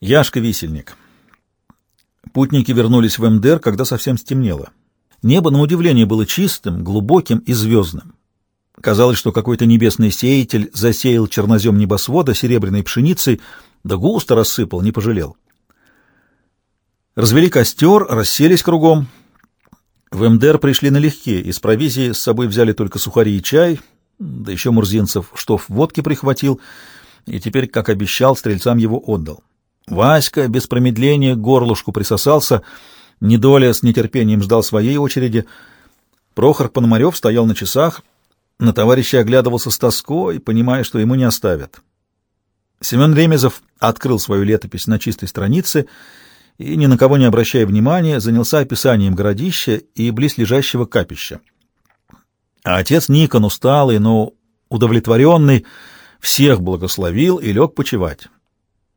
Яшка-висельник. Путники вернулись в МДР, когда совсем стемнело. Небо, на удивление, было чистым, глубоким и звездным. Казалось, что какой-то небесный сеятель засеял чернозем небосвода серебряной пшеницей, да густо рассыпал, не пожалел. Развели костер, расселись кругом. В МДР пришли налегке, из провизии с собой взяли только сухари и чай, да еще Мурзинцев штоф водки прихватил, и теперь, как обещал, стрельцам его отдал. Васька без промедления к горлышку присосался, недоля с нетерпением ждал своей очереди. Прохор Пономарев стоял на часах, на товарища оглядывался с тоской, понимая, что ему не оставят. Семен Ремезов открыл свою летопись на чистой странице и, ни на кого не обращая внимания, занялся описанием городища и близлежащего капища. А отец Никон, усталый, но удовлетворенный, всех благословил и лег почевать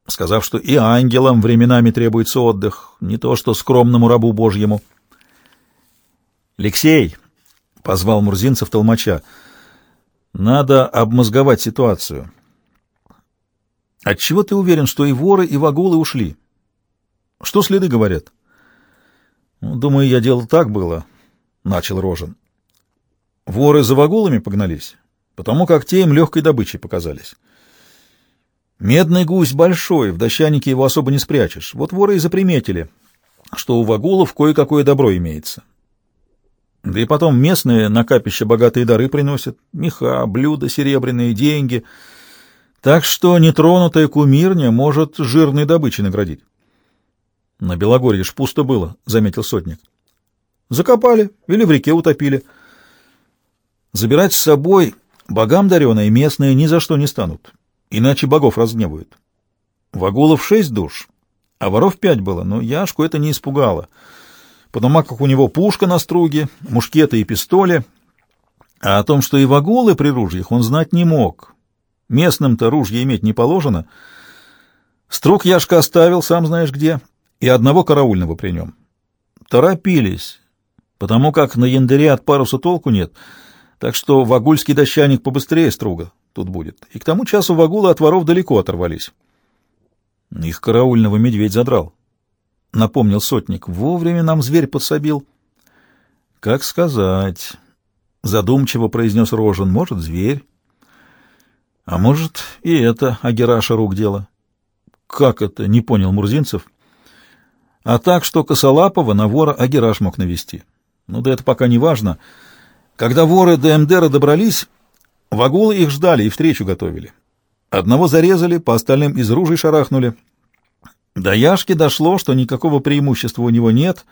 сказав, что и ангелам временами требуется отдых, не то что скромному рабу Божьему. «Алексей!» — позвал Мурзинцев толмача. «Надо обмозговать ситуацию. Отчего ты уверен, что и воры, и вагулы ушли? Что следы говорят?» ну, «Думаю, я делал так было», — начал Рожен. «Воры за вагулами погнались, потому как те им легкой добычей показались». Медный гусь большой, в дощанике его особо не спрячешь. Вот воры и заприметили, что у вагулов кое-какое добро имеется. Да и потом местные на капище богатые дары приносят. Меха, блюда серебряные, деньги. Так что нетронутая кумирня может жирной добычей наградить. На Белогорье ж пусто было, — заметил сотник. Закопали или в реке утопили. Забирать с собой богам дареные местные ни за что не станут иначе богов разгневают. Вагулов шесть душ, а воров пять было, но Яшку это не испугало, потому как у него пушка на струге, мушкеты и пистоли, а о том, что и вагулы при ружьях, он знать не мог. Местным-то ружья иметь не положено. Струг Яшка оставил, сам знаешь где, и одного караульного при нем. Торопились, потому как на яндаре от паруса толку нет, так что вагульский дощаник побыстрее струга тут будет. И к тому часу вагулы от воров далеко оторвались. Их караульного медведь задрал. Напомнил сотник. Вовремя нам зверь подсобил. Как сказать? Задумчиво произнес Рожен. Может, зверь? А может, и это Агераша рук дело. Как это? Не понял Мурзинцев. А так, что Косолапова на вора Агераш мог навести. Ну да это пока не важно. Когда воры до Эмдера добрались, Вагулы их ждали и встречу готовили. Одного зарезали, по остальным из ружей шарахнули. До Яшки дошло, что никакого преимущества у него нет,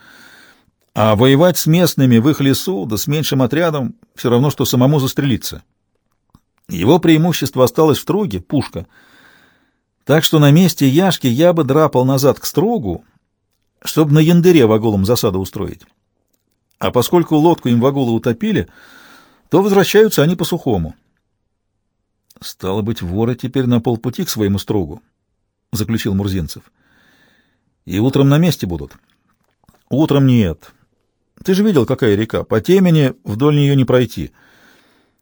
а воевать с местными в их лесу, да с меньшим отрядом, все равно, что самому застрелиться. Его преимущество осталось в Строге, пушка. Так что на месте Яшки я бы драпал назад к Строгу, чтобы на Яндыре вагулам засаду устроить. А поскольку лодку им вагулы утопили, то возвращаются они по-сухому. — Стало быть, воры теперь на полпути к своему строгу, — заключил Мурзинцев. — И утром на месте будут? — Утром нет. Ты же видел, какая река. По темени вдоль нее не пройти.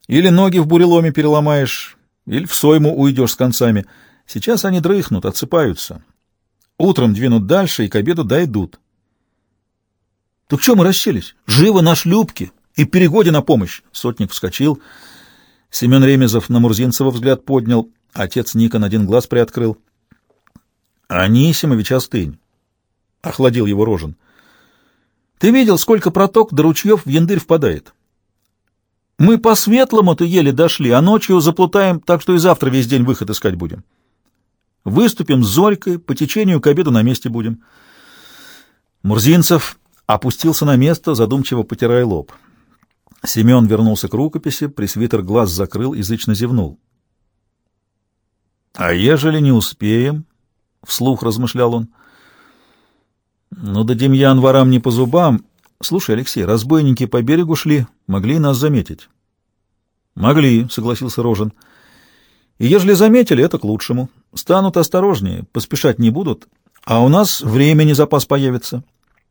Или ноги в буреломе переломаешь, или в сойму уйдешь с концами. Сейчас они дрыхнут, отсыпаются. Утром двинут дальше и к обеду дойдут. — Так что мы расселись? Живо на шлюпке и перегоди на помощь! Сотник вскочил — Семен Ремезов на Мурзинцева взгляд поднял, отец Никон один глаз приоткрыл. — Анисимович, остынь! — охладил его Рожен. — Ты видел, сколько проток до ручьев в Яндырь впадает? Мы по-светлому-то еле дошли, а ночью заплутаем, так что и завтра весь день выход искать будем. Выступим с Зорькой, по течению к обеду на месте будем. Мурзинцев опустился на место, задумчиво потирая лоб. — Семен вернулся к рукописи, пресвитер глаз закрыл, язычно зевнул. — А ежели не успеем? — вслух размышлял он. — Ну да Демьян ворам не по зубам. Слушай, Алексей, разбойники по берегу шли, могли нас заметить. — Могли, — согласился Рожен. — И ежели заметили, это к лучшему. Станут осторожнее, поспешать не будут, а у нас времени запас появится.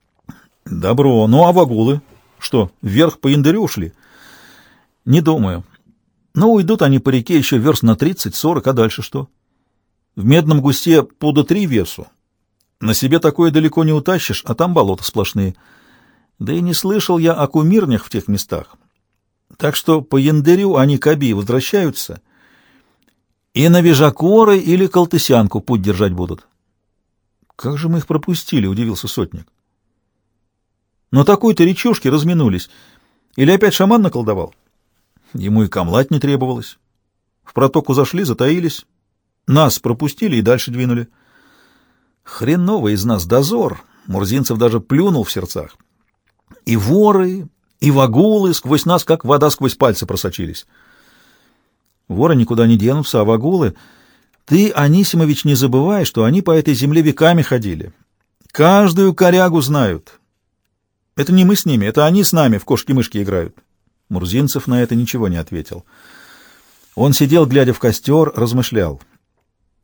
— Добро. Ну а вагулы? Что, вверх по Индырю ушли? Не думаю. Но уйдут они по реке еще верст на 30-40, а дальше что? В медном густе пуда три весу, На себе такое далеко не утащишь, а там болота сплошные. Да и не слышал я о кумирнях в тех местах. Так что по яндарю они к Аби возвращаются и на Вижакоры или Колтысянку путь держать будут. Как же мы их пропустили, удивился сотник. Но такой-то речушки разминулись. Или опять шаман наколдовал? Ему и камлать не требовалось. В протоку зашли, затаились. Нас пропустили и дальше двинули. Хреново из нас дозор. Мурзинцев даже плюнул в сердцах. И воры, и вагулы сквозь нас, как вода сквозь пальцы просочились. Воры никуда не денутся, а вагулы... Ты, Анисимович, не забывай, что они по этой земле веками ходили. Каждую корягу знают. Это не мы с ними, это они с нами в кошки-мышки играют. Мурзинцев на это ничего не ответил. Он сидел, глядя в костер, размышлял.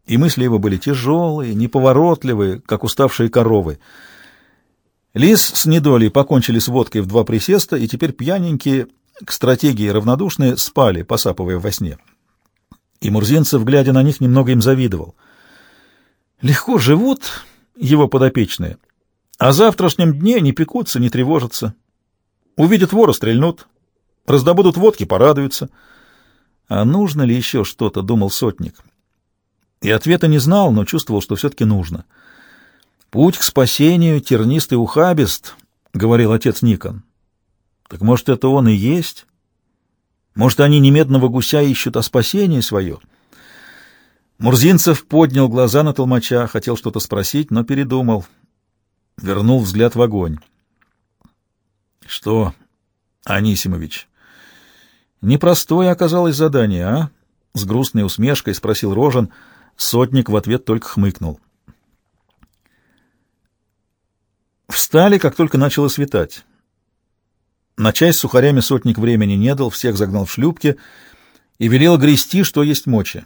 И мысли его были тяжелые, неповоротливые, как уставшие коровы. Лис с недолей покончили с водкой в два присеста, и теперь пьяненькие, к стратегии равнодушные, спали, посапывая во сне. И Мурзинцев, глядя на них, немного им завидовал. Легко живут его подопечные, а завтрашнем дне не пекутся, не тревожатся. Увидят вора — стрельнут, раздобудут водки — порадуются. А нужно ли еще что-то, — думал сотник. И ответа не знал, но чувствовал, что все-таки нужно — Путь к спасению тернистый ухабист, — говорил отец Никон. Так может, это он и есть? Может, они немедного гуся ищут, а спасение свое? Мурзинцев поднял глаза на толмача, хотел что-то спросить, но передумал. Вернул взгляд в огонь. — Что, Анисимович, непростое оказалось задание, а? — с грустной усмешкой спросил Рожен. Сотник в ответ только хмыкнул. — Встали, как только начало светать. На чай с сухарями сотник времени не дал, всех загнал в шлюпки и велел грести, что есть мочи.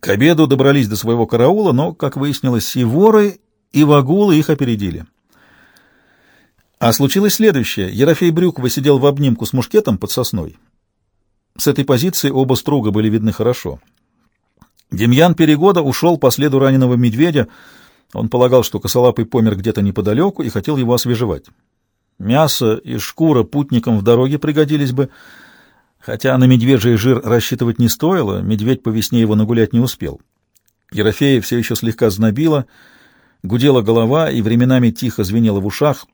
К обеду добрались до своего караула, но, как выяснилось, и воры, и вагулы их опередили. А случилось следующее. Ерофей Брюкова сидел в обнимку с мушкетом под сосной. С этой позиции оба струга были видны хорошо. Демьян Перегода ушел по следу раненого медведя, он полагал, что косолапый помер где-то неподалеку и хотел его освежевать. Мясо и шкура путникам в дороге пригодились бы, хотя на медвежий жир рассчитывать не стоило, медведь по весне его нагулять не успел. Ерофея все еще слегка знобила, гудела голова и временами тихо звенела в ушах.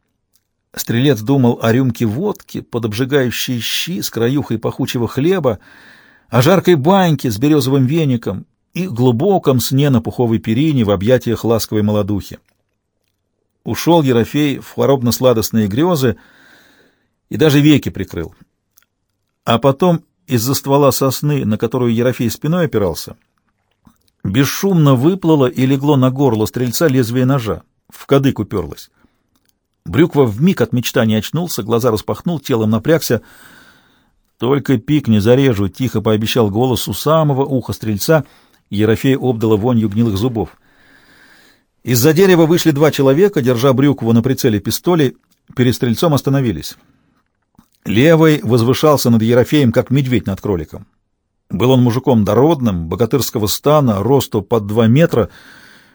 Стрелец думал о рюмке водки под обжигающие щи с краюхой пахучего хлеба, о жаркой баньке с березовым веником и глубоком сне на пуховой перине в объятиях ласковой молодухи. Ушел Ерофей в хворобно-сладостные грезы и даже веки прикрыл. А потом из-за ствола сосны, на которую Ерофей спиной опирался, бесшумно выплыло и легло на горло стрельца лезвие ножа, в кадык уперлось. Брюква вмиг от мечтаний очнулся, глаза распахнул, телом напрягся. «Только пик не зарежу», — тихо пообещал голос у самого уха стрельца — Ерофей обдала вонью гнилых зубов. Из-за дерева вышли два человека, держа Брюкову на прицеле пистоли, перед стрельцом остановились. Левый возвышался над Ерофеем, как медведь над кроликом. Был он мужиком дородным, богатырского стана, росту под два метра,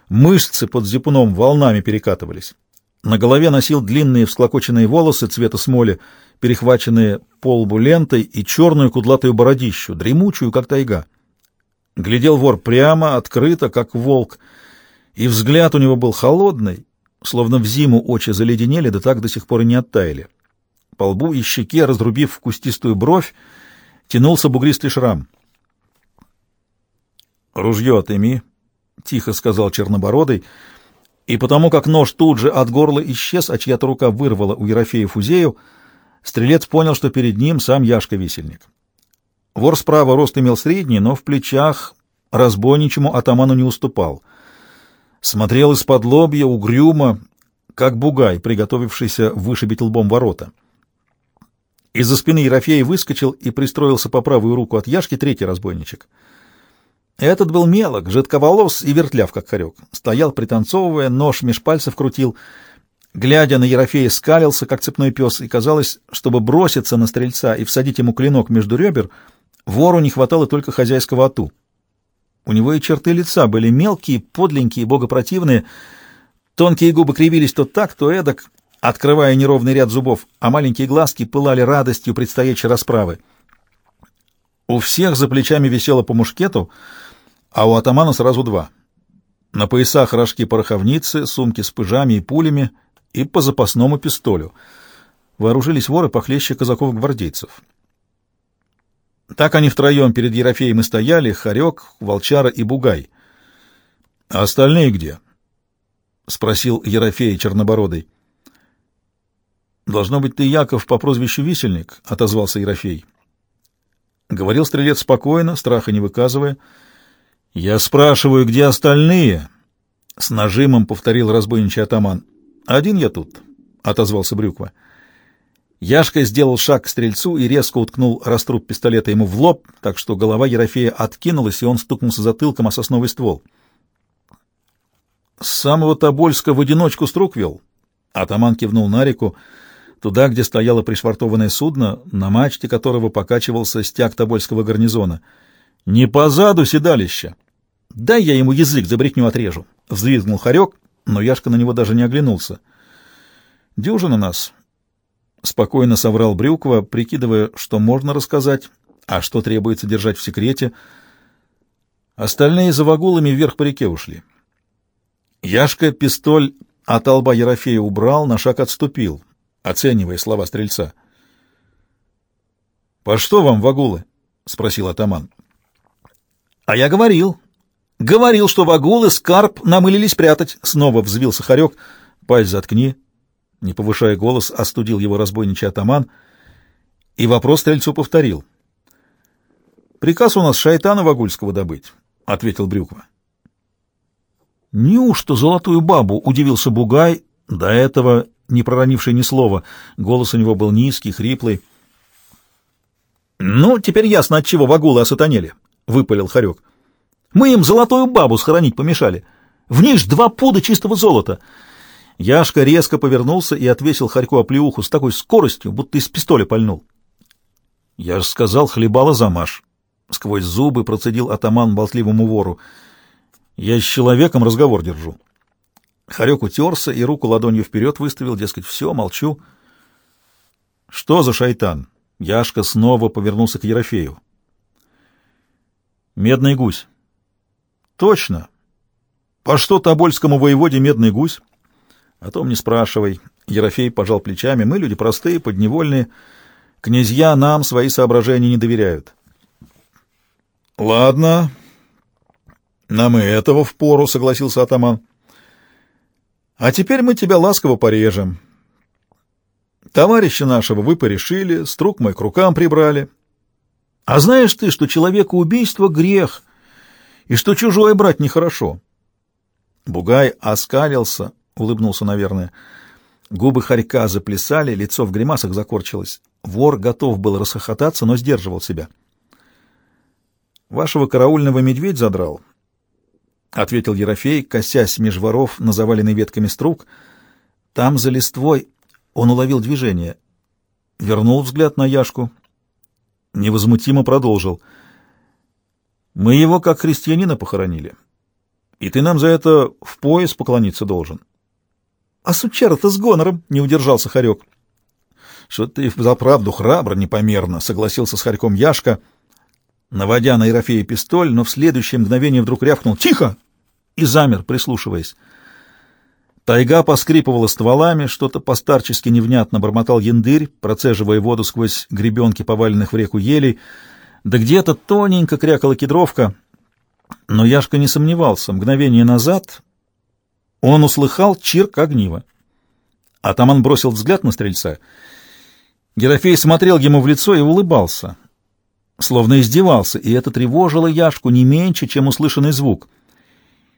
мышцы под зипуном волнами перекатывались. На голове носил длинные всклокоченные волосы цвета смоли, перехваченные полбу лентой и черную кудлатую бородищу, дремучую, как тайга. Глядел вор прямо, открыто, как волк, и взгляд у него был холодный, словно в зиму очи заледенели, да так до сих пор и не оттаяли. По лбу и щеке, разрубив кустистую бровь, тянулся бугристый шрам. «Ружье отыми», — тихо сказал Чернобородый, и потому как нож тут же от горла исчез, а чья-то рука вырвала у Ерофея фузею, стрелец понял, что перед ним сам Яшка-висельник. Вор справа рост имел средний, но в плечах разбойничему атаману не уступал. Смотрел из-под лобья угрюмо, как бугай, приготовившийся вышибить лбом ворота. Из-за спины Ерофея выскочил и пристроился по правую руку от Яшки третий разбойничек. Этот был мелок, жидковолос и вертляв, как хорек. Стоял, пританцовывая, нож меж пальцев крутил. Глядя на Ерофея, скалился, как цепной пес, и казалось, чтобы броситься на стрельца и всадить ему клинок между ребер — Вору не хватало только хозяйского ату. У него и черты лица были мелкие, подленькие, богопротивные. Тонкие губы кривились то так, то эдак, открывая неровный ряд зубов, а маленькие глазки пылали радостью предстоящей расправы. У всех за плечами висело по мушкету, а у атамана сразу два. На поясах рожки пороховницы, сумки с пыжами и пулями и по запасному пистолю. Вооружились воры похлеще казаков-гвардейцев. Так они втроем перед Ерофеем и стояли, Харек, Волчара и Бугай. — А остальные где? — спросил Ерофей Чернобородый. — Должно быть, ты Яков по прозвищу Висельник, — отозвался Ерофей. Говорил стрелец спокойно, страха не выказывая. — Я спрашиваю, где остальные? — с нажимом повторил разбойничий атаман. — Один я тут, — отозвался Брюква. Яшка сделал шаг к стрельцу и резко уткнул раструб пистолета ему в лоб, так что голова Ерофея откинулась, и он стукнулся затылком о сосновый ствол. С самого Тобольска в одиночку струк вел. Атаман кивнул на реку, туда, где стояло пришвартованное судно, на мачте которого покачивался стяг Тобольского гарнизона. «Не позаду седалища!» «Дай я ему язык за брехню отрежу!» — взвизгнул Харек, но Яшка на него даже не оглянулся. «Дюжина нас!» — спокойно соврал Брюква, прикидывая, что можно рассказать, а что требуется держать в секрете. Остальные за вагулами вверх по реке ушли. Яшка пистоль от лба Ерофея убрал, на шаг отступил, оценивая слова стрельца. — По что вам вагулы? — спросил атаман. — А я говорил. Говорил, что вагулы скарб намылились прятать. Снова взвился хорек. — Пасть заткни, не повышая голос, остудил его разбойничий атаман и вопрос стрельцу повторил. «Приказ у нас шайтана Вагульского добыть», — ответил Брюква. «Неужто золотую бабу?» — удивился Бугай, до этого не проронивший ни слова. Голос у него был низкий, хриплый. «Ну, теперь ясно, от чего вагулы осатанели», — выпалил Харек. «Мы им золотую бабу схоронить помешали. В ней ж два пуда чистого золота». Яшка резко повернулся и отвесил Харьку оплеуху с такой скоростью, будто из пистоля пальнул. — Я же сказал, хлебала замаш. Сквозь зубы процедил атаман болтливому вору. — Я с человеком разговор держу. Харек утерся и руку ладонью вперед выставил, дескать, все, молчу. — Что за шайтан? Яшка снова повернулся к Ерофею. — Медный гусь. — Точно. По что Тобольскому воеводе медный гусь? О том не спрашивай. Ерофей пожал плечами. Мы люди простые, подневольные. Князья нам свои соображения не доверяют. Ладно. Нам и этого впору, согласился атаман. А теперь мы тебя ласково порежем. Товарища нашего вы порешили, струк мой к рукам прибрали. А знаешь ты, что человека убийство — грех, и что чужое брать нехорошо? Бугай оскалился, — улыбнулся, наверное. Губы хорька заплясали, лицо в гримасах закорчилось. Вор готов был расхохотаться, но сдерживал себя. «Вашего караульного медведь задрал», — ответил Ерофей, косясь меж воров на заваленной ветками струк. Там, за листвой, он уловил движение. Вернул взгляд на Яшку. Невозмутимо продолжил. «Мы его как христианина похоронили, и ты нам за это в пояс поклониться должен». — А сучара-то с гонором, — не удержался Харек. — Что ты за правду храбро непомерно, — согласился с Харьком Яшка, наводя на Ерофея пистоль, но в следующее мгновение вдруг рявкнул «Тихо!» и замер, прислушиваясь. Тайга поскрипывала стволами, что-то постарчески невнятно бормотал яндырь, процеживая воду сквозь гребенки поваленных в реку елей, да где-то тоненько крякала кедровка. Но Яшка не сомневался. Мгновение назад он услыхал чирк огнива. Атаман бросил взгляд на стрельца. Герофей смотрел ему в лицо и улыбался, словно издевался, и это тревожило Яшку не меньше, чем услышанный звук.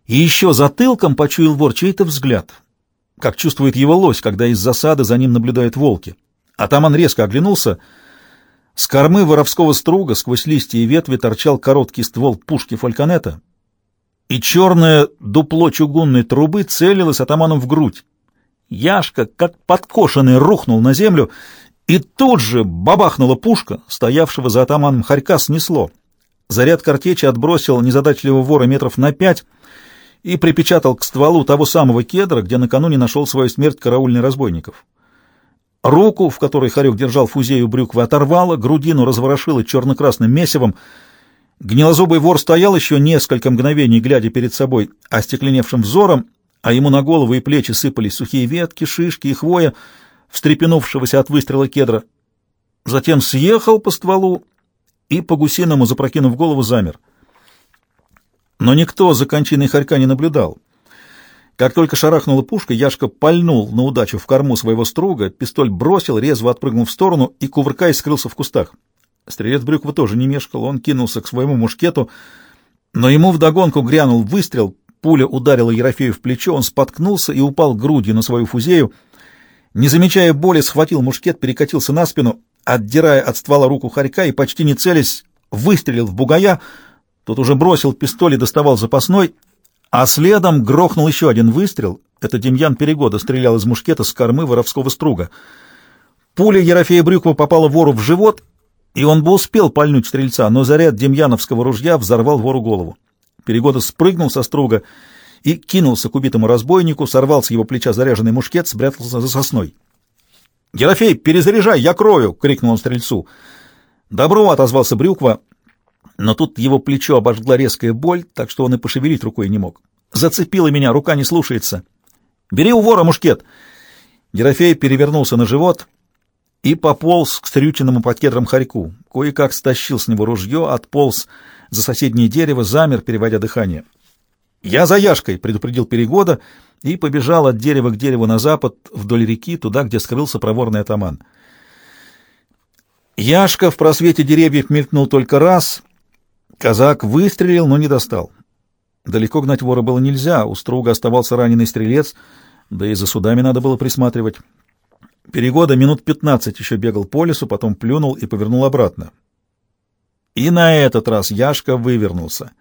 И еще затылком почуял вор чей-то взгляд, как чувствует его лось, когда из засады за ним наблюдают волки. Атаман резко оглянулся. С кормы воровского струга сквозь листья и ветви торчал короткий ствол пушки фальконета — и черное дупло чугунной трубы целилось атаманом в грудь. Яшка, как подкошенный, рухнул на землю, и тут же бабахнула пушка, стоявшего за атаманом хорька снесло. Заряд картечи отбросил незадачливого вора метров на пять, и припечатал к стволу того самого кедра, где накануне нашел свою смерть караульный разбойников. Руку, в которой Харек держал фузею брюквы, оторвало, грудину разворошило черно-красным месивом. Гнилозубый вор стоял еще несколько мгновений, глядя перед собой остекленевшим взором, а ему на голову и плечи сыпались сухие ветки, шишки и хвоя, встрепенувшегося от выстрела кедра. Затем съехал по стволу и, по-гусиному запрокинув голову, замер. Но никто за кончиной хорька не наблюдал. Как только шарахнула пушка, Яшка пальнул на удачу в корму своего струга, пистоль бросил, резво отпрыгнул в сторону и, кувыркаясь, скрылся в кустах. Стрелец Брюква тоже не мешкал, он кинулся к своему мушкету, но ему вдогонку грянул выстрел, пуля ударила Ерофею в плечо, он споткнулся и упал грудью на свою фузею. Не замечая боли, схватил мушкет, перекатился на спину, отдирая от ствола руку хорька и, почти не целясь, выстрелил в бугая, тот уже бросил пистоль и доставал запасной, а следом грохнул еще один выстрел. Это Демьян Перегода стрелял из мушкета с кормы воровского струга. Пуля Ерофея Брюкова попала вору в живот, и он бы успел пальнуть стрельца, но заряд демьяновского ружья взорвал вору голову. Перегода спрыгнул со струга и кинулся к убитому разбойнику, сорвал с его плеча заряженный мушкет, спрятался за сосной. «Ерофей, перезаряжай, я крою!» — крикнул он стрельцу. «Добро!» — отозвался Брюква но тут его плечо обожгла резкая боль, так что он и пошевелить рукой не мог. Зацепила меня, рука не слушается. «Бери у вора мушкет!» Ерофей перевернулся на живот и пополз к стрюченному под кедром хорьку. Кое-как стащил с него ружье, отполз за соседнее дерево, замер, переводя дыхание. «Я за Яшкой!» — предупредил Перегода и побежал от дерева к дереву на запад, вдоль реки, туда, где скрылся проворный атаман. Яшка в просвете деревьев мелькнул только раз — Казак выстрелил, но не достал. Далеко гнать вора было нельзя, у струга оставался раненый стрелец, да и за судами надо было присматривать. Перегода минут пятнадцать еще бегал по лесу, потом плюнул и повернул обратно. И на этот раз Яшка вывернулся.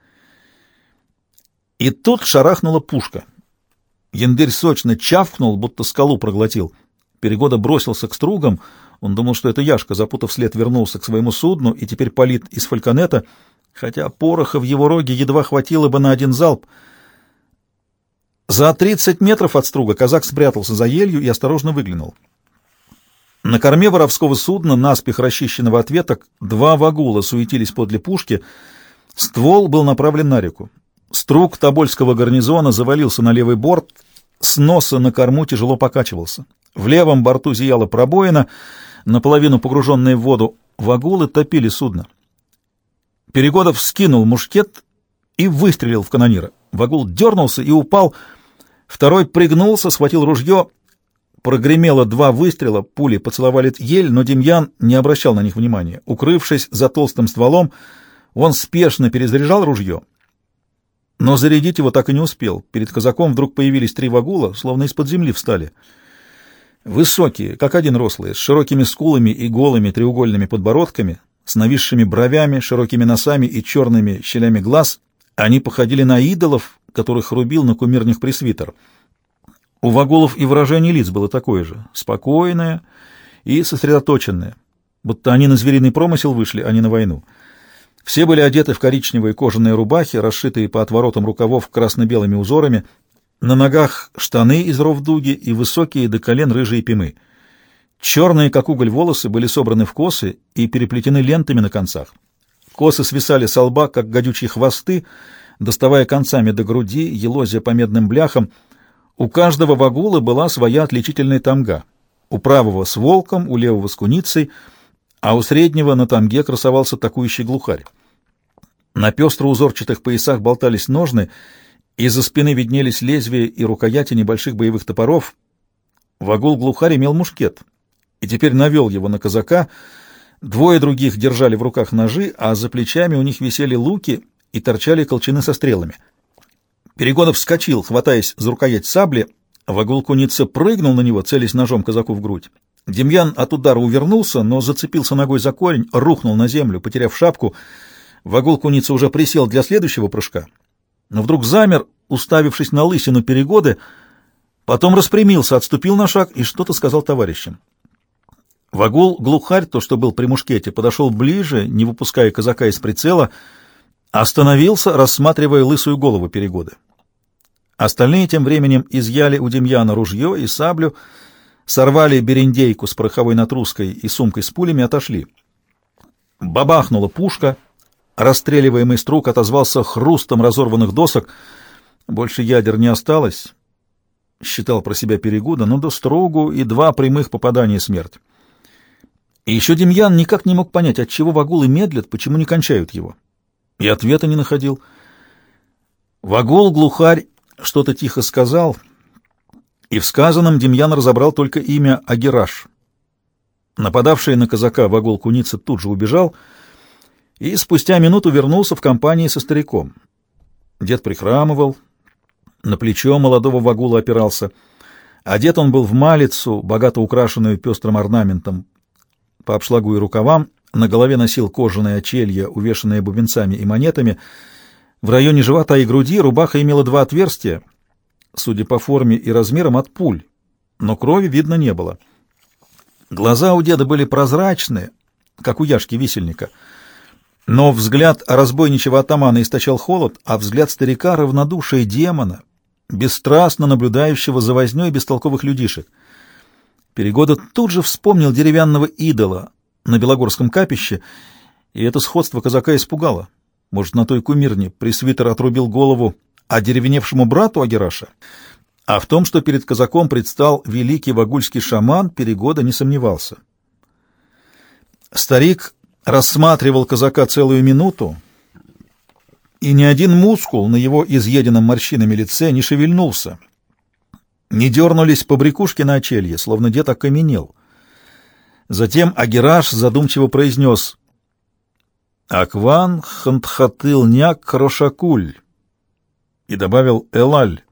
И тут шарахнула пушка. Яндырь сочно чавкнул, будто скалу проглотил. Перегода бросился к стругам. Он думал, что это Яшка, запутав след, вернулся к своему судну и теперь палит из фальконета — хотя пороха в его роге едва хватило бы на один залп. За тридцать метров от струга казак спрятался за елью и осторожно выглянул. На корме воровского судна, наспех расчищенного от веток, два вагула суетились подле пушки. Ствол был направлен на реку. Струг Тобольского гарнизона завалился на левый борт, с носа на корму тяжело покачивался. В левом борту зияла пробоина, наполовину погруженная в воду. Вагулы топили судно. Перегодов скинул мушкет и выстрелил в канонира. Вагул дернулся и упал. Второй пригнулся, схватил ружье. Прогремело два выстрела, пули поцеловали ель, но Демьян не обращал на них внимания. Укрывшись за толстым стволом, он спешно перезаряжал ружье. Но зарядить его так и не успел. Перед казаком вдруг появились три вагула, словно из-под земли встали. Высокие, как один рослые, с широкими скулами и голыми треугольными подбородками, с нависшими бровями, широкими носами и черными щелями глаз, они походили на идолов, которых рубил на кумирных пресвитер. У вагулов и выражение лиц было такое же, спокойное и сосредоточенное, будто они на звериный промысел вышли, а не на войну. Все были одеты в коричневые кожаные рубахи, расшитые по отворотам рукавов красно-белыми узорами, на ногах штаны из ров дуги и высокие до колен рыжие пимы — Черные, как уголь, волосы были собраны в косы и переплетены лентами на концах. Косы свисали с лба, как гадючие хвосты, доставая концами до груди, елозя по медным бляхам. У каждого вагула была своя отличительная тамга. У правого с волком, у левого с куницей, а у среднего на тамге красовался такующий глухарь. На пестро-узорчатых поясах болтались ножны, из-за спины виднелись лезвия и рукояти небольших боевых топоров. Вагул-глухарь имел мушкет — и теперь навел его на казака. Двое других держали в руках ножи, а за плечами у них висели луки и торчали колчаны со стрелами. Перегонов вскочил, хватаясь за рукоять сабли, Вагул куница прыгнул на него, целясь ножом казаку в грудь. Демьян от удара увернулся, но зацепился ногой за корень, рухнул на землю, потеряв шапку. Вагул куница уже присел для следующего прыжка, но вдруг замер, уставившись на лысину перегоды, потом распрямился, отступил на шаг и что-то сказал товарищам. Вагул глухарь, то, что был при мушкете, подошел ближе, не выпуская казака из прицела, остановился, рассматривая лысую голову перегоды. Остальные тем временем изъяли у Демьяна ружье и саблю, сорвали берендейку с пороховой натруской и сумкой с пулями отошли. Бабахнула пушка, расстреливаемый струк отозвался хрустом разорванных досок. Больше ядер не осталось, считал про себя Перегуда, но до строгу и два прямых попадания смерть. И еще Демьян никак не мог понять, отчего вагулы медлят, почему не кончают его. И ответа не находил. Вагул-глухарь что-то тихо сказал, и в сказанном Демьян разобрал только имя Агираш. Нападавший на казака Вагул Куница тут же убежал и спустя минуту вернулся в компании со стариком. Дед прихрамывал, на плечо молодого Вагула опирался. Одет он был в малицу, богато украшенную пестрым орнаментом, по обшлагу и рукавам, на голове носил кожаное очелье, увешанное бубенцами и монетами. В районе живота и груди рубаха имела два отверстия, судя по форме и размерам, от пуль, но крови видно не было. Глаза у деда были прозрачные, как у Яшки-висельника, но взгляд разбойничего атамана источал холод, а взгляд старика — равнодушие демона, бесстрастно наблюдающего за вознёй бестолковых людишек — Перегода тут же вспомнил деревянного идола на Белогорском капище, и это сходство казака испугало. Может, на той кумирне пресвитер отрубил голову одеревеневшему брату Агераша? А в том, что перед казаком предстал великий вагульский шаман, Перегода не сомневался. Старик рассматривал казака целую минуту, и ни один мускул на его изъеденном морщинами лице не шевельнулся — не дернулись побрякушки на очелье, словно дед окаменел. Затем Агираш задумчиво произнес «Акван хантхатыл няк рошакуль» и добавил «элаль».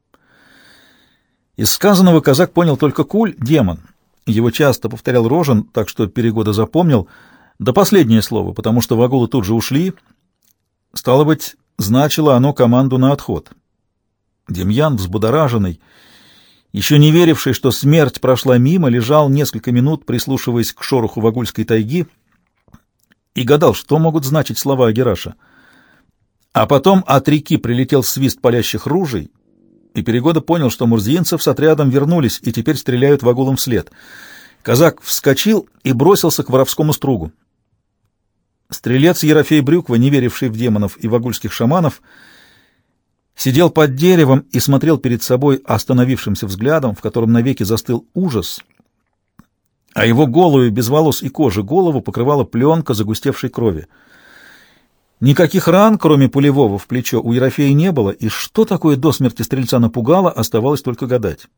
Из сказанного казак понял только куль — демон. Его часто повторял Рожен, так что Перегода запомнил, да последнее слово, потому что вагулы тут же ушли. Стало быть, значило оно команду на отход. Демьян, взбудораженный, еще не веривший, что смерть прошла мимо, лежал несколько минут, прислушиваясь к шороху вагульской тайги, и гадал, что могут значить слова Агераша. А потом от реки прилетел свист палящих ружей, и Перегода понял, что мурзиинцев с отрядом вернулись и теперь стреляют вагулам вслед. Казак вскочил и бросился к воровскому стругу. Стрелец Ерофей Брюква, не веривший в демонов и вагульских шаманов, — сидел под деревом и смотрел перед собой остановившимся взглядом, в котором навеки застыл ужас, а его голую, без волос и кожи, голову покрывала пленка загустевшей крови. Никаких ран, кроме пулевого, в плечо у Ерофея не было, и что такое до смерти стрельца напугало, оставалось только гадать.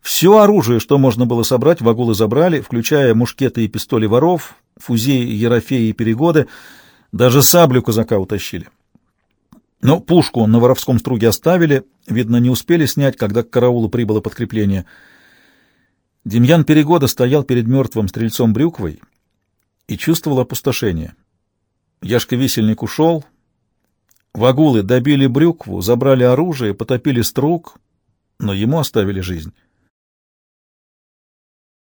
Все оружие, что можно было собрать, вагулы забрали, включая мушкеты и пистоли воров, фузеи, Ерофеи и перегоды, даже саблю казака утащили. Но пушку на воровском струге оставили, видно, не успели снять, когда к караулу прибыло подкрепление. Демьян Перегода стоял перед мертвым стрельцом Брюквой и чувствовал опустошение. Яшка-висельник ушел, вагулы добили Брюкву, забрали оружие, потопили струг, но ему оставили жизнь.